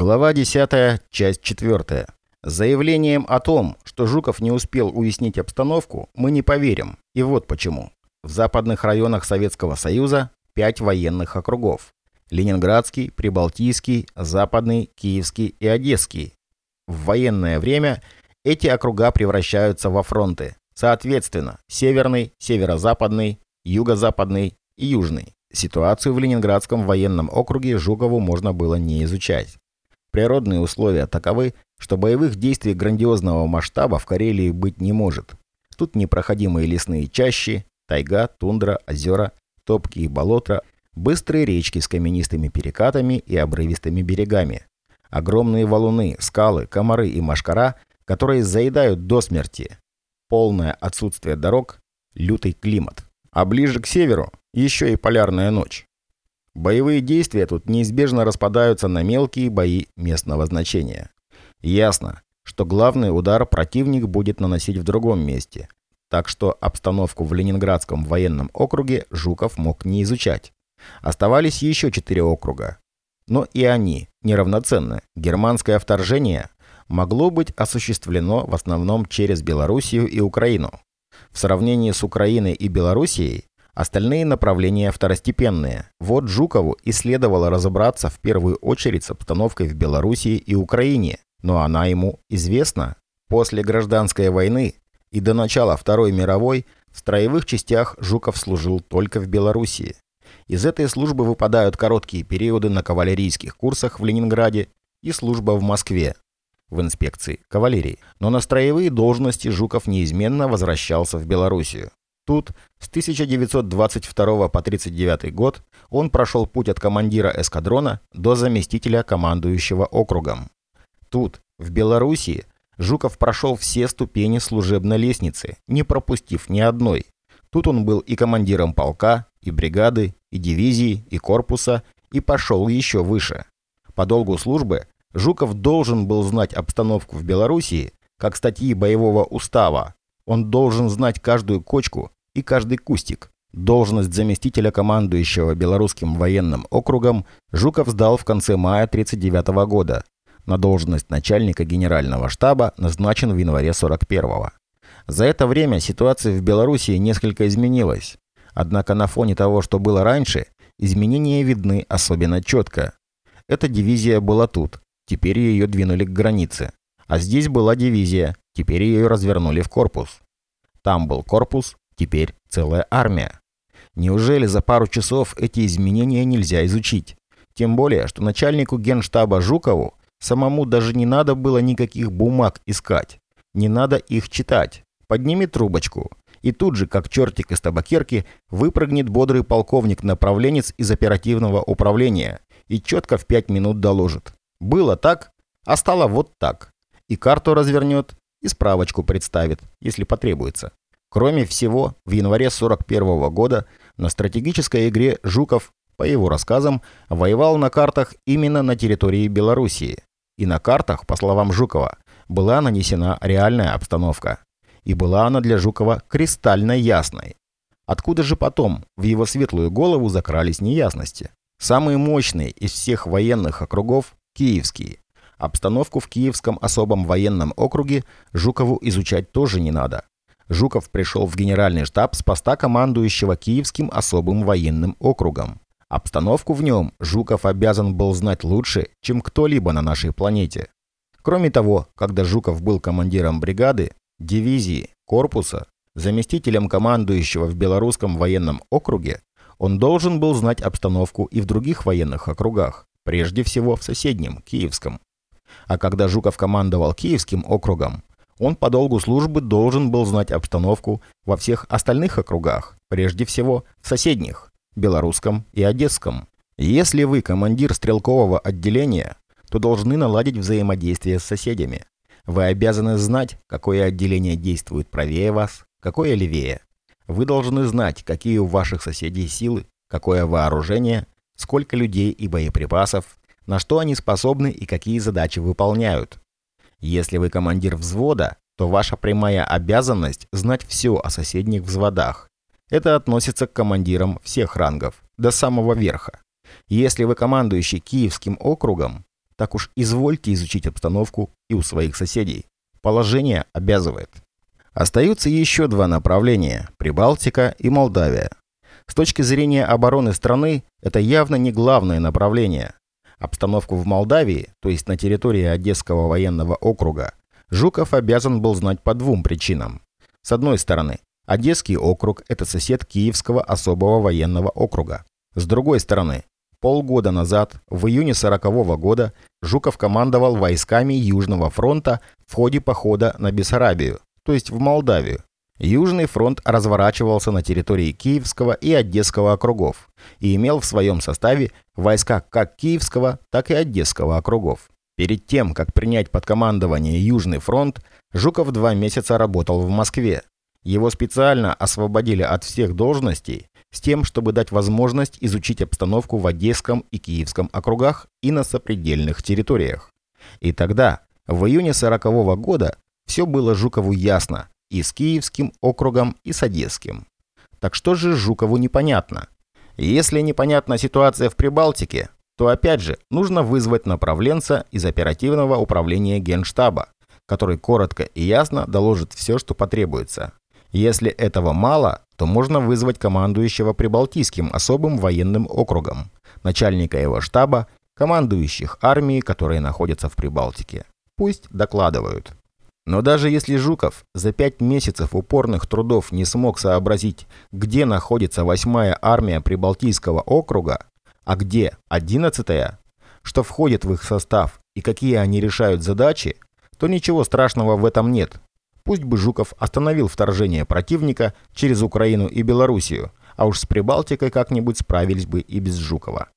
Глава 10, часть 4. Заявлением о том, что Жуков не успел уяснить обстановку, мы не поверим. И вот почему. В западных районах Советского Союза 5 военных округов. Ленинградский, Прибалтийский, Западный, Киевский и Одесский. В военное время эти округа превращаются во фронты. Соответственно, Северный, Северо-Западный, Юго-Западный и Южный. Ситуацию в Ленинградском военном округе Жукову можно было не изучать. Природные условия таковы, что боевых действий грандиозного масштаба в Карелии быть не может. Тут непроходимые лесные чащи, тайга, тундра, озера, топкие болота, быстрые речки с каменистыми перекатами и обрывистыми берегами. Огромные валуны, скалы, комары и машкара, которые заедают до смерти. Полное отсутствие дорог, лютый климат. А ближе к северу еще и полярная ночь. Боевые действия тут неизбежно распадаются на мелкие бои местного значения. Ясно, что главный удар противник будет наносить в другом месте, так что обстановку в Ленинградском военном округе Жуков мог не изучать. Оставались еще четыре округа. Но и они неравноценны. Германское вторжение могло быть осуществлено в основном через Белоруссию и Украину. В сравнении с Украиной и Белоруссией Остальные направления второстепенные. Вот Жукову и следовало разобраться в первую очередь с обстановкой в Белоруссии и Украине, но она ему известна. После гражданской войны и до начала Второй мировой в строевых частях Жуков служил только в Белоруссии. Из этой службы выпадают короткие периоды на кавалерийских курсах в Ленинграде и служба в Москве в инспекции кавалерии. Но на строевые должности Жуков неизменно возвращался в Белоруссию. Тут с 1922 по 1939 год он прошел путь от командира эскадрона до заместителя командующего округом. Тут, в Белоруссии, Жуков прошел все ступени служебной лестницы, не пропустив ни одной. Тут он был и командиром полка, и бригады, и дивизии, и корпуса, и пошел еще выше. По долгу службы Жуков должен был знать обстановку в Белоруссии, как статьи боевого устава, он должен знать каждую кочку и каждый кустик. Должность заместителя командующего Белорусским военным округом Жуков сдал в конце мая 1939 года. На должность начальника генерального штаба назначен в январе 41-го. За это время ситуация в Белоруссии несколько изменилась. Однако на фоне того, что было раньше, изменения видны особенно четко. Эта дивизия была тут, теперь ее двинули к границе. А здесь была дивизия, теперь ее развернули в корпус. Там был корпус, теперь целая армия. Неужели за пару часов эти изменения нельзя изучить? Тем более, что начальнику генштаба Жукову самому даже не надо было никаких бумаг искать. Не надо их читать. Подними трубочку. И тут же, как чертик из табакерки, выпрыгнет бодрый полковник-направленец из оперативного управления и четко в пять минут доложит. Было так, а стало вот так и карту развернет, и справочку представит, если потребуется. Кроме всего, в январе 41 года на стратегической игре Жуков, по его рассказам, воевал на картах именно на территории Белоруссии. И на картах, по словам Жукова, была нанесена реальная обстановка. И была она для Жукова кристально ясной. Откуда же потом в его светлую голову закрались неясности? Самые мощные из всех военных округов – киевские. Обстановку в Киевском особом военном округе Жукову изучать тоже не надо. Жуков пришел в генеральный штаб с поста командующего Киевским особым военным округом. Обстановку в нем Жуков обязан был знать лучше, чем кто-либо на нашей планете. Кроме того, когда Жуков был командиром бригады, дивизии, корпуса, заместителем командующего в Белорусском военном округе, он должен был знать обстановку и в других военных округах, прежде всего в соседнем, Киевском. А когда Жуков командовал Киевским округом, он по долгу службы должен был знать обстановку во всех остальных округах, прежде всего в соседних, Белорусском и Одесском. Если вы командир стрелкового отделения, то должны наладить взаимодействие с соседями. Вы обязаны знать, какое отделение действует правее вас, какое левее. Вы должны знать, какие у ваших соседей силы, какое вооружение, сколько людей и боеприпасов, на что они способны и какие задачи выполняют. Если вы командир взвода, то ваша прямая обязанность знать все о соседних взводах. Это относится к командирам всех рангов, до самого верха. Если вы командующий Киевским округом, так уж извольте изучить обстановку и у своих соседей. Положение обязывает. Остаются еще два направления – Прибалтика и Молдавия. С точки зрения обороны страны, это явно не главное направление. Обстановку в Молдавии, то есть на территории Одесского военного округа, Жуков обязан был знать по двум причинам. С одной стороны, Одесский округ – это сосед Киевского особого военного округа. С другой стороны, полгода назад, в июне 40 -го года, Жуков командовал войсками Южного фронта в ходе похода на Бессарабию, то есть в Молдавию. Южный фронт разворачивался на территории Киевского и Одесского округов и имел в своем составе войска как Киевского, так и Одесского округов. Перед тем, как принять под командование Южный фронт, Жуков два месяца работал в Москве, его специально освободили от всех должностей с тем, чтобы дать возможность изучить обстановку в Одесском и Киевском округах и на сопредельных территориях. И тогда, в июне 40 -го года, все было Жукову ясно и с Киевским округом, и с Одесским. Так что же Жукову непонятно? Если непонятна ситуация в Прибалтике, то опять же нужно вызвать направленца из оперативного управления Генштаба, который коротко и ясно доложит все, что потребуется. Если этого мало, то можно вызвать командующего Прибалтийским особым военным округом, начальника его штаба, командующих армией, которые находятся в Прибалтике. Пусть докладывают. Но даже если Жуков за пять месяцев упорных трудов не смог сообразить, где находится 8-я армия Прибалтийского округа, а где 11-я, что входит в их состав и какие они решают задачи, то ничего страшного в этом нет. Пусть бы Жуков остановил вторжение противника через Украину и Белоруссию, а уж с Прибалтикой как-нибудь справились бы и без Жукова.